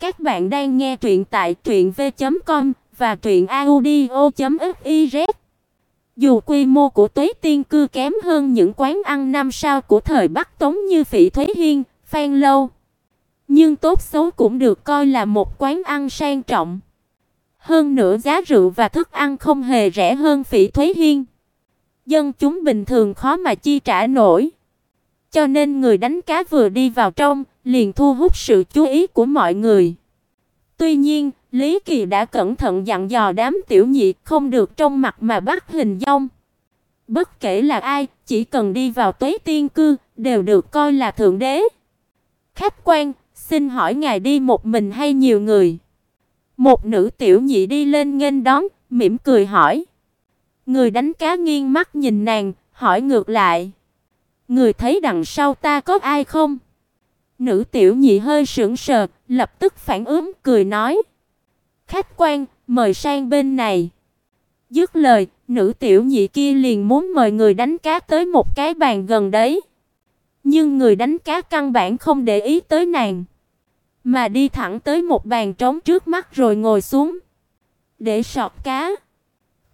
Các bạn đang nghe truyện tại truyệnv.com và truyệnaudio.fiz. Dù quy mô của Tuế Tiên cư kém hơn những quán ăn năm sao của thời Bắc Tống như Phỉ Thúy Hiên, Phan Lâu, nhưng tốt xấu cũng được coi là một quán ăn sang trọng. Hơn nữa giá rượu và thức ăn không hề rẻ hơn Phỉ Thúy Hiên. Dân chúng bình thường khó mà chi trả nổi. Cho nên người đánh cá vừa đi vào trong, liền thu hút sự chú ý của mọi người. Tuy nhiên, Lý Kỳ đã cẩn thận dặn dò đám tiểu nhị không được trong mặt mà bắt hình dong. Bất kể là ai, chỉ cần đi vào Tuế Tiên cư đều được coi là thượng đế. Khách quan, xin hỏi ngài đi một mình hay nhiều người? Một nữ tiểu nhị đi lên nghênh đón, mỉm cười hỏi. Người đánh cá nghiêng mắt nhìn nàng, hỏi ngược lại. Người thấy đằng sau ta có ai không? Nữ tiểu nhị hơi sững sờ, lập tức phản ứng cười nói: "Khách quan, mời sang bên này." Dứt lời, nữ tiểu nhị kia liền muốn mời người đánh cá tới một cái bàn gần đấy. Nhưng người đánh cá căn bản không để ý tới nàng, mà đi thẳng tới một bàn trống trước mắt rồi ngồi xuống để sọt cá.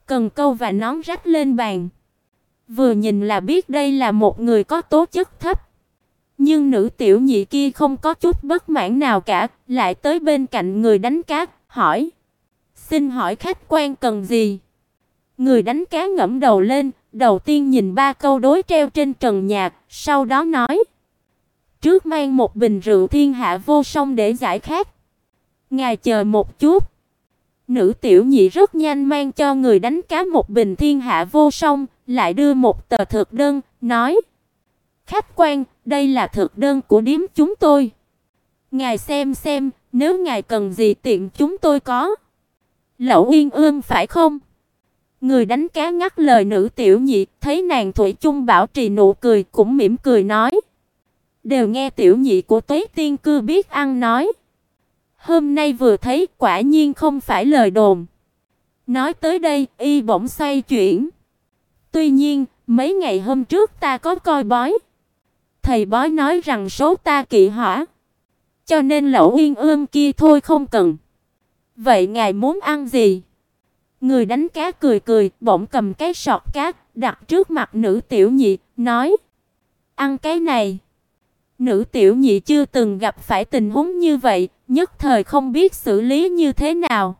Cần câu và nón rách lên bàn. Vừa nhìn là biết đây là một người có tố chất thấp. Nhưng nữ tiểu nhị kia không có chút bất mãn nào cả, lại tới bên cạnh người đánh cá, hỏi: "Xin hỏi khách quan cần gì?" Người đánh cá ngẩng đầu lên, đầu tiên nhìn ba câu đối treo trên trần nhà, sau đó nói: "Trước mang một bình rượu thiên hạ vô song để giải khát." "Ngài chờ một chút." Nữ tiểu nhị rất nhanh mang cho người đánh cá một bình thiên hạ vô song, lại đưa một tờ thực đơn, nói: "Khách quan, đây là thực đơn của điếm chúng tôi. Ngài xem xem, nếu ngài cần gì tiện chúng tôi có." Lẩu Yên Ương phải không? Người đánh cá ngắt lời nữ tiểu nhị, thấy nàng thủy chung bảo trì nụ cười, cũng mỉm cười nói: "Đều nghe tiểu nhị của Tuế Tiên cư biết ăn nói." Hôm nay vừa thấy quả nhiên không phải lời đồn. Nói tới đây, y bỗng xoay chuyển. Tuy nhiên, mấy ngày hôm trước ta có coi bói. Thầy bói nói rằng số ta kỵ hỏa. Cho nên lẩu uyên ương kia thôi không cần. Vậy ngài muốn ăn gì? Người đánh cá cười cười, bỗng cầm cái sọt cá đặt trước mặt nữ tiểu nhị, nói: "Ăn cái này." Nữ tiểu nhị chưa từng gặp phải tình huống như vậy, nhất thời không biết xử lý như thế nào.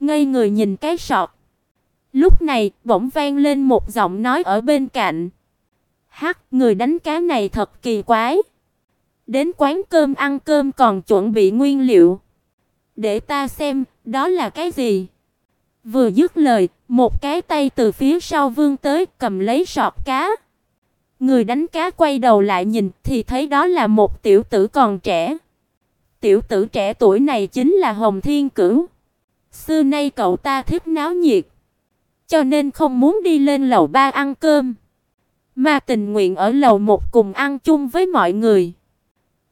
Ngây người nhìn cái sọt. Lúc này, bỗng vang lên một giọng nói ở bên cạnh. "Hắc, người đánh cá này thật kỳ quái. Đến quán cơm ăn cơm còn chuẩn bị nguyên liệu. Để ta xem, đó là cái gì?" Vừa dứt lời, một cái tay từ phía sau vươn tới, cầm lấy sọt cá. Người đánh cá quay đầu lại nhìn thì thấy đó là một tiểu tử còn trẻ. Tiểu tử trẻ tuổi này chính là Hồng Thiên Cửu. Xưa nay cậu ta thích náo nhiệt, cho nên không muốn đi lên lầu ba ăn cơm, mà tình nguyện ở lầu một cùng ăn chung với mọi người.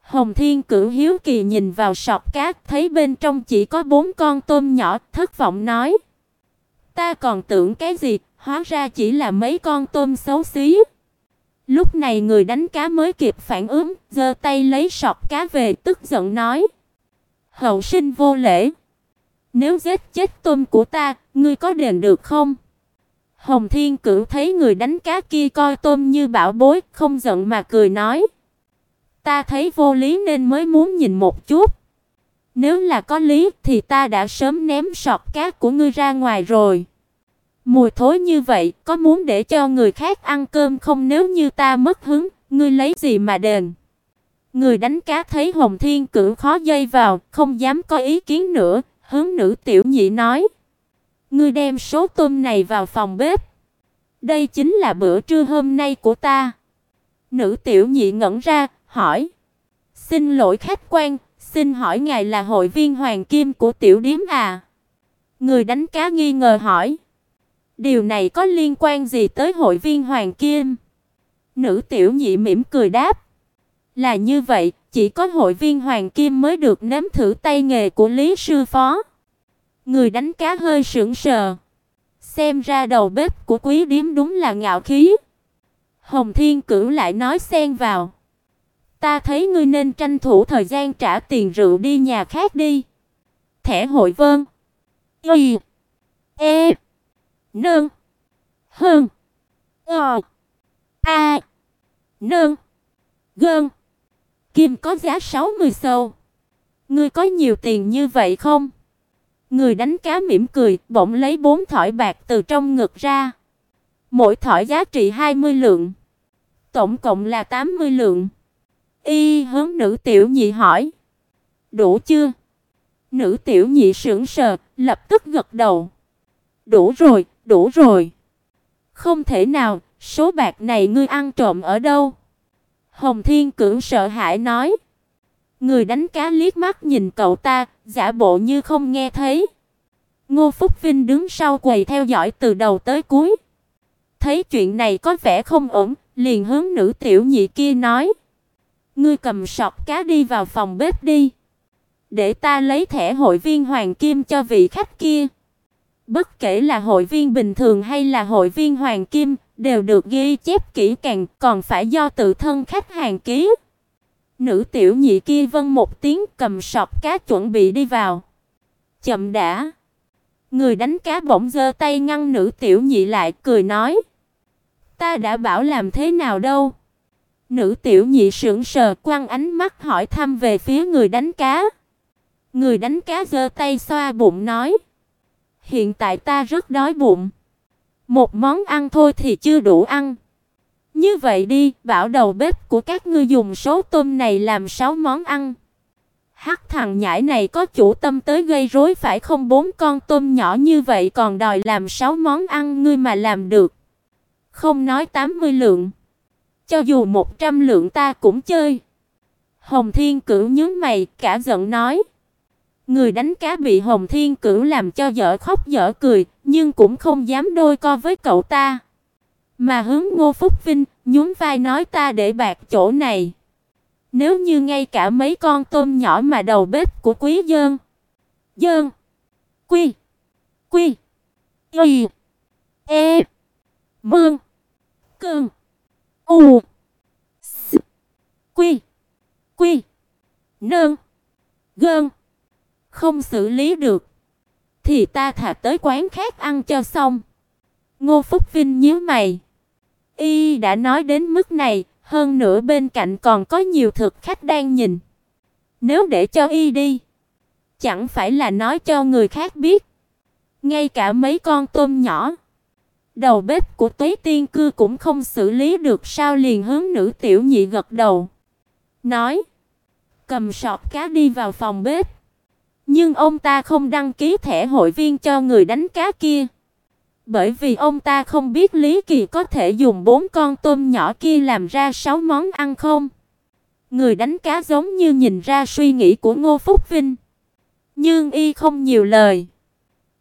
Hồng Thiên Cửu hiếu kỳ nhìn vào sọt cá, thấy bên trong chỉ có bốn con tôm nhỏ, thất vọng nói: "Ta còn tưởng cái gì, hóa ra chỉ là mấy con tôm xấu xí." Lúc này người đánh cá mới kịp phản ứng, giơ tay lấy sọt cá về, tức giận nói: "Hậu sinh vô lễ, nếu giết chết tôm của ta, ngươi có đền được không?" Hồng Thiên Cửu thấy người đánh cá kia coi tôm như bảo bối, không giận mà cười nói: "Ta thấy vô lý nên mới muốn nhìn một chút. Nếu là có lý thì ta đã sớm ném sọt cá của ngươi ra ngoài rồi." Mùi thối như vậy, có muốn để cho người khác ăn cơm không nếu như ta mất hứng, ngươi lấy gì mà đền? Người đánh cá thấy Hồng Thiên Cửu khó dây vào, không dám có ý kiến nữa, hướng nữ tiểu nhị nói: "Ngươi đem số tôm này vào phòng bếp. Đây chính là bữa trưa hôm nay của ta." Nữ tiểu nhị ngẩn ra, hỏi: "Xin lỗi khách quan, xin hỏi ngài là hội viên hoàng kim của tiểu điếm à?" Người đánh cá nghi ngờ hỏi: Điều này có liên quan gì tới hội viên Hoàng Kim? Nữ tiểu nhị mỉm cười đáp. Là như vậy, chỉ có hội viên Hoàng Kim mới được nếm thử tay nghề của Lý sư phó. Người đánh cá hơi sững sờ. Xem ra đầu bếp của quý điếm đúng là ngạo khí. Hồng Thiên Cửu lại nói xen vào. Ta thấy ngươi nên tranh thủ thời gian trả tiền rượu đi nhà khác đi. Thẻ hội vân. Y. E. Nương. Hơn. Ờ. A. Nương. Gơn. Kim có giá 60 sâu. Ngươi có nhiều tiền như vậy không? Người đánh cá mỉm cười, bỗng lấy bốn thỏi bạc từ trong ngực ra. Mỗi thỏi giá trị 20 lượng. Tổng cộng là 80 lượng. Y hướng nữ tiểu nhị hỏi. Đủ chưa? Nữ tiểu nhị sững sờ, lập tức gật đầu. Đủ rồi, đủ rồi. Không thể nào, số bạc này ngươi ăn trộm ở đâu? Hồng Thiên Cửu sợ hãi nói. Người đánh cá liếc mắt nhìn cậu ta, giả bộ như không nghe thấy. Ngô Phúc Vinh đứng sau quầy theo dõi từ đầu tới cuối. Thấy chuyện này có vẻ không ổn, liền hướng nữ tiểu nhị kia nói: "Ngươi cầm sọt cá đi vào phòng bếp đi, để ta lấy thẻ hội viên hoàng kim cho vị khách kia." Bất kể là hội viên bình thường hay là hội viên hoàng kim, đều được ghi chép kỹ càng, còn phải do tự thân khách hàng ký. Nữ tiểu nhị kia vâng một tiếng cầm sọt cá chuẩn bị đi vào. Chậm đã. Người đánh cá bỗng giơ tay ngăn nữ tiểu nhị lại, cười nói: "Ta đã bảo làm thế nào đâu?" Nữ tiểu nhị sững sờ, quăng ánh mắt hỏi thăm về phía người đánh cá. Người đánh cá giơ tay xoa bụng nói: "Hiện tại ta rất đói bụng. Một món ăn thôi thì chưa đủ ăn. Như vậy đi, bảo đầu bếp của các ngươi dùng số tôm này làm 6 món ăn." Hắc thằng nhãi này có chủ tâm tới gây rối phải không bốn con tôm nhỏ như vậy còn đòi làm 6 món ăn ngươi mà làm được. Không nói 80 lượng, cho dù 100 lượng ta cũng chơi. Hồng Thiên Cửu nhướng mày, cả giận nói: Người đánh cá bị Hồng Thiên Cửu làm cho dở khóc dở cười, nhưng cũng không dám đôi co với cậu ta. Mà hướng Ngô Phúc Vinh, nhún vai nói ta để bạc chỗ này. Nếu như ngay cả mấy con tôm nhỏ mà đầu bếp của Quý Dơn, Dơn, Quy, Quy, Y, E, Mương, Cơn, U, S, Quy, Quy, Nương. Gơn, không xử lý được, thì ta thà tới quán khác ăn cho xong. Ngô Phúc Vinh nhíu mày. Y đã nói đến mức này, hơn nữa bên cạnh còn có nhiều thực khách đang nhìn. Nếu để cho y đi, chẳng phải là nói cho người khác biết. Ngay cả mấy con tôm nhỏ, đầu bếp của Tây Tiên cư cũng không xử lý được sao liền hướng nữ tiểu nhị gật đầu, nói: "Cầm sọt cá đi vào phòng bếp." Nhưng ông ta không đăng ký thẻ hội viên cho người đánh cá kia bởi vì ông ta không biết Lý Kỳ có thể dùng bốn con tôm nhỏ kia làm ra sáu món ăn không. Người đánh cá giống như nhìn ra suy nghĩ của Ngô Phúc Vinh. Nhưng y không nhiều lời,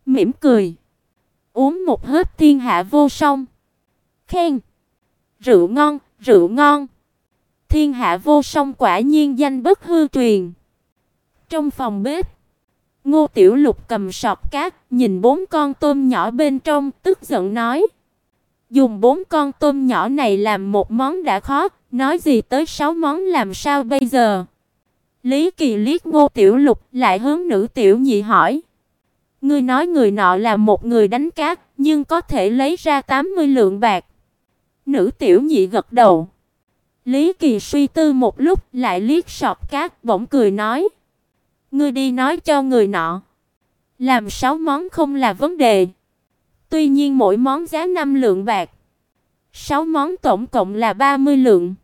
mỉm cười, uống một hớp thiên hạ vô song. Khen: "Rượu ngon, rượu ngon." Thiên hạ vô song quả nhiên danh bất hư truyền. Trong phòng bếp, Ngô Tiểu Lục cầm sọt cát, nhìn bốn con tôm nhỏ bên trong, tức giận nói: "Dùng bốn con tôm nhỏ này làm một món đã khó, nói gì tới sáu món làm sao bây giờ?" Lý Kỳ liếc Ngô Tiểu Lục, lại hướng nữ tiểu nhị hỏi: "Ngươi nói người nọ là một người đánh cát, nhưng có thể lấy ra 80 lượng bạc?" Nữ tiểu nhị gật đầu. Lý Kỳ suy tư một lúc, lại liếc sọt cát, bỗng cười nói: Ngươi đi nói cho người nọ. Làm 6 món không là vấn đề. Tuy nhiên mỗi món giá 5 lượng bạc. 6 món tổng cộng là 30 lượng.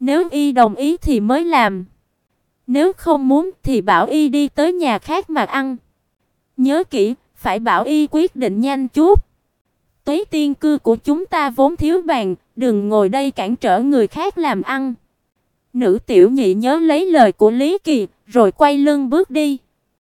Nếu y đồng ý thì mới làm. Nếu không muốn thì bảo y đi tới nhà khác mà ăn. Nhớ kỹ, phải bảo y quyết định nhanh chút. Tuế tiên cư của chúng ta vốn thiếu bàn, đừng ngồi đây cản trở người khác làm ăn. Nữ tiểu nhị nhớ lấy lời của Lý Kỳ, rồi quay lưng bước đi.